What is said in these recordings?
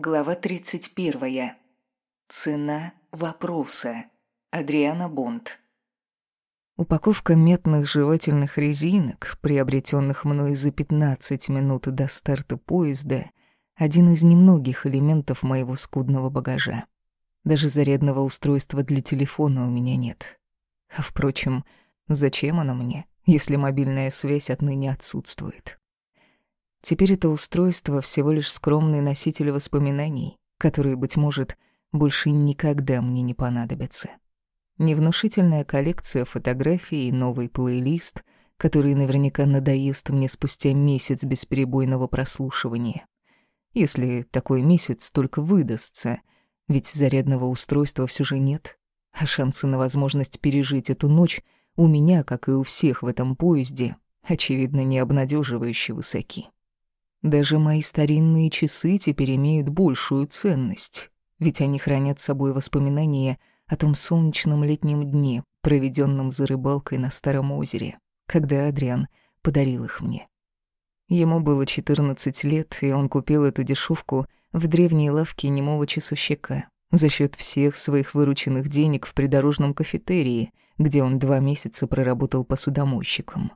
Глава 31. Цена вопроса. Адриана Бонд. Упаковка метных жевательных резинок, приобретенных мной за 15 минут до старта поезда, один из немногих элементов моего скудного багажа. Даже зарядного устройства для телефона у меня нет. А впрочем, зачем оно мне, если мобильная связь отныне отсутствует? Теперь это устройство всего лишь скромный носитель воспоминаний, которые, быть может, больше никогда мне не понадобятся. Невнушительная коллекция фотографий и новый плейлист, который наверняка надоест мне спустя месяц бесперебойного прослушивания. Если такой месяц только выдастся, ведь зарядного устройства все же нет, а шансы на возможность пережить эту ночь у меня, как и у всех в этом поезде, очевидно, не обнадеживающе высоки. Даже мои старинные часы теперь имеют большую ценность, ведь они хранят собой воспоминания о том солнечном летнем дне, проведенном за рыбалкой на Старом озере, когда Адриан подарил их мне. Ему было 14 лет, и он купил эту дешевку в древней лавке немого часовщика за счет всех своих вырученных денег в придорожном кафетерии, где он два месяца проработал посудомойщиком.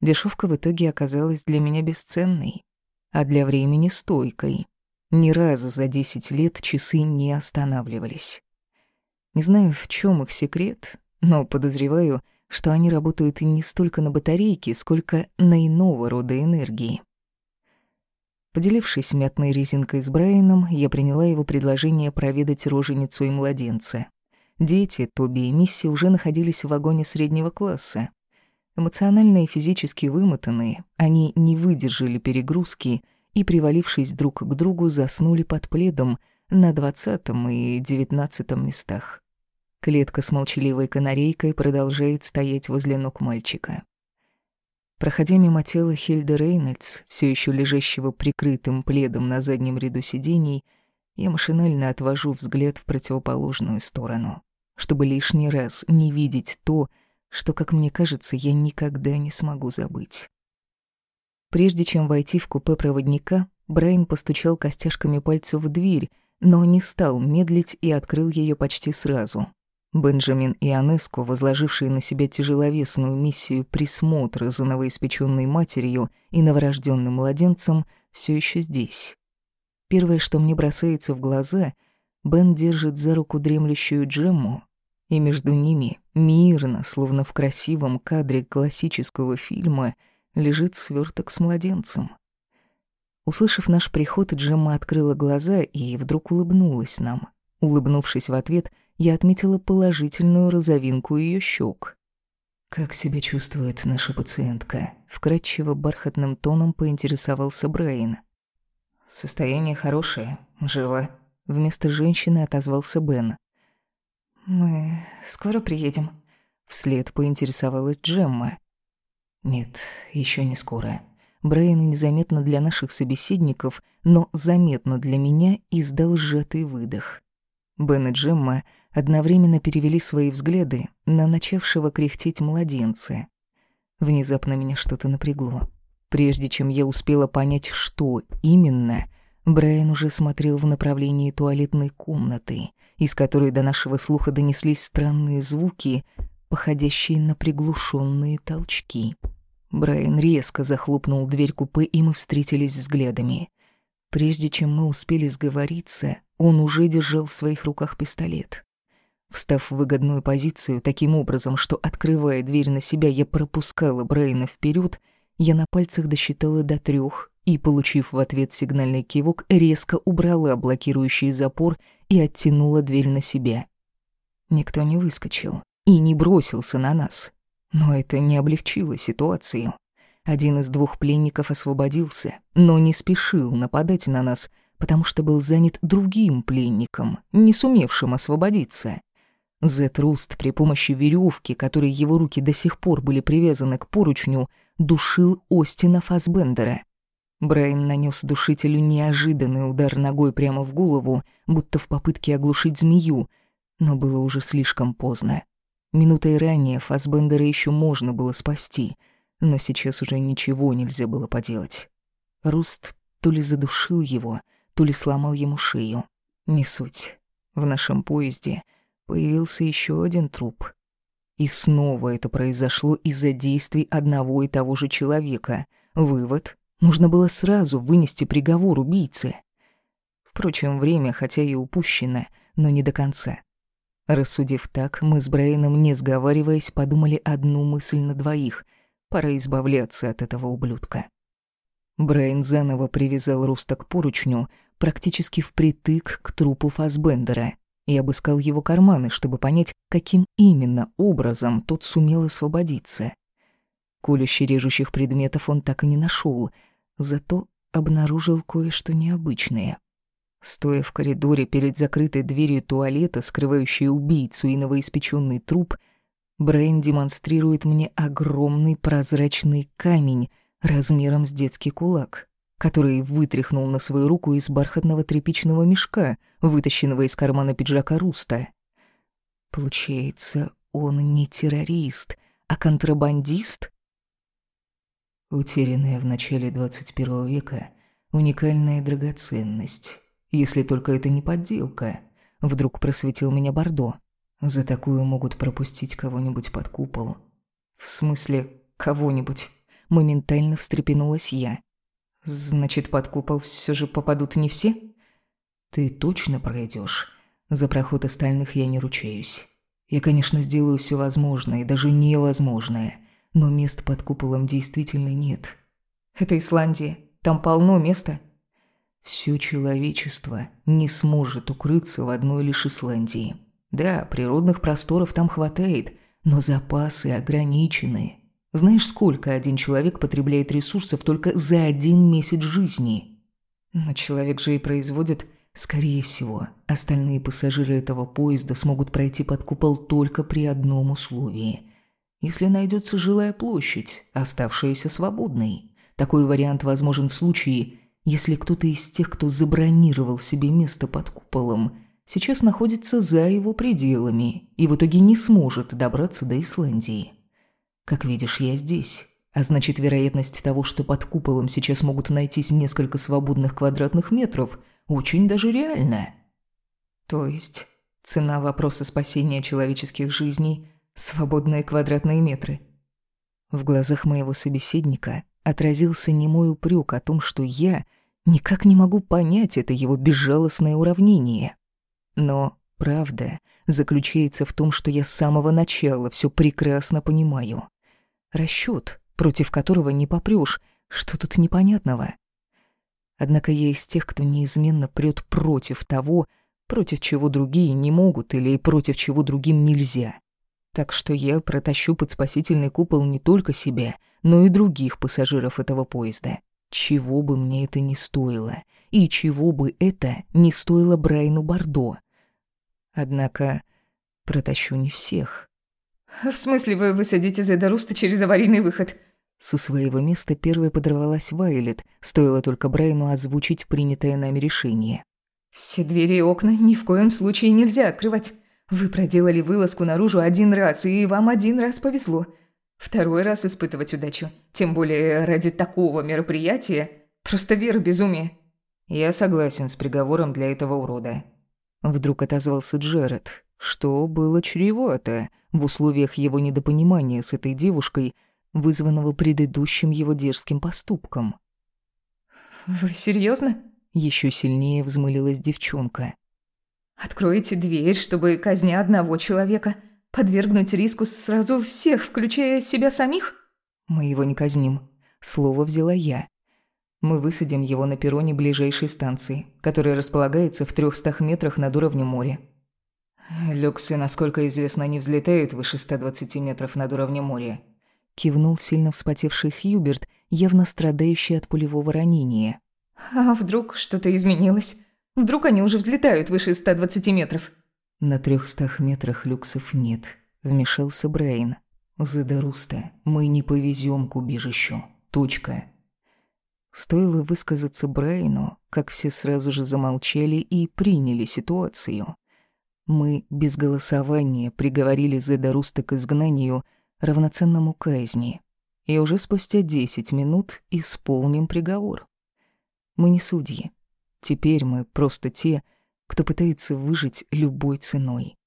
Дешевка в итоге оказалась для меня бесценной, а для времени стойкой. Ни разу за десять лет часы не останавливались. Не знаю, в чем их секрет, но подозреваю, что они работают не столько на батарейке, сколько на иного рода энергии. Поделившись мятной резинкой с Брайаном, я приняла его предложение проведать роженицу и младенца. Дети, Тоби и Мисси, уже находились в вагоне среднего класса. Эмоционально и физически вымотанные, они не выдержали перегрузки и, привалившись друг к другу, заснули под пледом на двадцатом и девятнадцатом местах. Клетка с молчаливой канарейкой продолжает стоять возле ног мальчика. Проходя мимо тела Хильды Рейнольдс, все еще лежащего прикрытым пледом на заднем ряду сидений, я машинально отвожу взгляд в противоположную сторону, чтобы лишний раз не видеть то, что, как мне кажется, я никогда не смогу забыть. Прежде чем войти в купе проводника, Брайан постучал костяшками пальцев в дверь, но не стал медлить и открыл ее почти сразу. Бенджамин и Анеско, возложившие на себя тяжеловесную миссию присмотра за новоиспеченной матерью и новорожденным младенцем, все еще здесь. Первое, что мне бросается в глаза, Бен держит за руку дремлющую Джемму, и между ними, мирно, словно в красивом кадре классического фильма, лежит сверток с младенцем. Услышав наш приход, Джемма открыла глаза и вдруг улыбнулась нам. Улыбнувшись в ответ, я отметила положительную розовинку ее щек. «Как себя чувствует наша пациентка?» Вкрадчиво бархатным тоном поинтересовался Брайан. «Состояние хорошее, живо». Вместо женщины отозвался Бен. «Мы скоро приедем?» Вслед поинтересовалась Джемма. «Нет, еще не скоро». Брайан незаметно для наших собеседников, но заметно для меня издал сжатый выдох. Бен и Джемма одновременно перевели свои взгляды на начавшего кряхтеть младенца. Внезапно меня что-то напрягло. Прежде чем я успела понять, что именно, Брайан уже смотрел в направлении туалетной комнаты, из которой до нашего слуха донеслись странные звуки, походящие на приглушенные толчки. Брайан резко захлопнул дверь купе, и мы встретились взглядами. Прежде чем мы успели сговориться, он уже держал в своих руках пистолет. Встав в выгодную позицию таким образом, что, открывая дверь на себя, я пропускала Брайана вперед, я на пальцах досчитала до трех и, получив в ответ сигнальный кивок, резко убрала блокирующий запор и оттянула дверь на себя. Никто не выскочил и не бросился на нас. Но это не облегчило ситуацию. Один из двух пленников освободился, но не спешил нападать на нас, потому что был занят другим пленником, не сумевшим освободиться. Зет Руст при помощи веревки, которой его руки до сих пор были привязаны к поручню, душил Остина Фасбендера. Брайан нанес душителю неожиданный удар ногой прямо в голову, будто в попытке оглушить змею, но было уже слишком поздно. Минутой ранее Фасбендера еще можно было спасти, но сейчас уже ничего нельзя было поделать. Руст то ли задушил его, то ли сломал ему шею. Не суть. В нашем поезде появился еще один труп. И снова это произошло из-за действий одного и того же человека. Вывод — нужно было сразу вынести приговор убийце. Впрочем, время, хотя и упущено, но не до конца. Рассудив так, мы с Брайаном, не сговариваясь, подумали одну мысль на двоих — пора избавляться от этого ублюдка. Брайан заново привязал Руста к поручню, практически впритык к трупу Фасбендера, и обыскал его карманы, чтобы понять, каким именно образом тот сумел освободиться. Колюще-режущих предметов он так и не нашел, зато обнаружил кое-что необычное. Стоя в коридоре перед закрытой дверью туалета, скрывающей убийцу и новоиспеченный труп, Брейн демонстрирует мне огромный прозрачный камень размером с детский кулак, который вытряхнул на свою руку из бархатного тряпичного мешка, вытащенного из кармана пиджака Руста. Получается, он не террорист, а контрабандист? Утерянная в начале 21 века уникальная драгоценность, если только это не подделка, вдруг просветил меня Бордо. За такую могут пропустить кого-нибудь под купол. В смысле, кого-нибудь? Моментально встрепенулась я. Значит, под купол все же попадут не все? Ты точно пройдешь. За проход остальных я не ручаюсь. Я, конечно, сделаю все возможное и даже невозможное, но мест под куполом действительно нет. Это Исландия. Там полно места. Все человечество не сможет укрыться в одной лишь Исландии. Да, природных просторов там хватает, но запасы ограничены. Знаешь, сколько один человек потребляет ресурсов только за один месяц жизни? Но человек же и производит... Скорее всего, остальные пассажиры этого поезда смогут пройти под купол только при одном условии. Если найдется жилая площадь, оставшаяся свободной. Такой вариант возможен в случае, если кто-то из тех, кто забронировал себе место под куполом – сейчас находится за его пределами и в итоге не сможет добраться до Исландии. Как видишь, я здесь, а значит, вероятность того, что под куполом сейчас могут найтись несколько свободных квадратных метров, очень даже реальна. То есть, цена вопроса спасения человеческих жизней – свободные квадратные метры. В глазах моего собеседника отразился немой упрек о том, что я никак не могу понять это его безжалостное уравнение. Но правда заключается в том, что я с самого начала все прекрасно понимаю. Расчет, против которого не попрёшь, что тут непонятного. Однако я из тех, кто неизменно прёт против того, против чего другие не могут или против чего другим нельзя. Так что я протащу под спасительный купол не только себя, но и других пассажиров этого поезда. Чего бы мне это ни стоило, и чего бы это не стоило Брайну Бордо. Однако протащу не всех. «В смысле вы высадите Зедаруста через аварийный выход?» Со своего места первой подорвалась Вайлет, стоило только Брайну озвучить принятое нами решение. «Все двери и окна ни в коем случае нельзя открывать. Вы проделали вылазку наружу один раз, и вам один раз повезло. Второй раз испытывать удачу, тем более ради такого мероприятия, просто вера безумие». «Я согласен с приговором для этого урода», Вдруг отозвался Джеред, что было чревато в условиях его недопонимания с этой девушкой, вызванного предыдущим его дерзким поступком. «Вы серьезно? Еще сильнее взмылилась девчонка. «Откроете дверь, чтобы, казня одного человека, подвергнуть риску сразу всех, включая себя самих?» «Мы его не казним», — слово взяла я. Мы высадим его на перроне ближайшей станции, которая располагается в трехстах метрах над уровнем моря. Люксы, насколько известно, не взлетают выше 120 метров над уровнем моря. Кивнул сильно вспотевший Хьюберт, явно страдающий от пулевого ранения. А вдруг что-то изменилось? Вдруг они уже взлетают выше 120 метров? На трехстах метрах люксов нет, вмешался Брейн. Задаруста, мы не повезем к убежищу. Точка. Стоило высказаться Брайну, как все сразу же замолчали и приняли ситуацию. Мы без голосования приговорили Зедаруста к изгнанию, равноценному казни, и уже спустя десять минут исполним приговор. Мы не судьи. Теперь мы просто те, кто пытается выжить любой ценой.